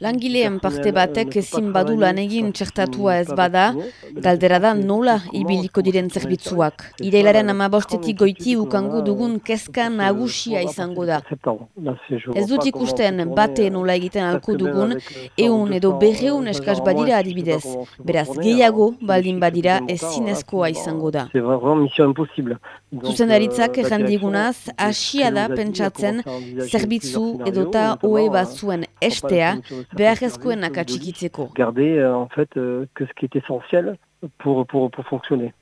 Langileen parte batek ezin badu lan egin txertatua ez bada, galdera da nola ibiliko diren zerbitzuak. Ireilaren amabostetik goiti ukango dugun kezka nagusia izango da. Ez dut ikusten bate nola egiten alko dugun, eun edo berreun eskaz badira adibidez. Beraz, gehiago baldin badira ez zinezkoa izango da. Zuzendaritzak errandigunaz, asia da pentsatzen zerbitzu edota oe batzuen estea. Garder en fait que ce qui est essentiel pour, pour, pour fonctionner.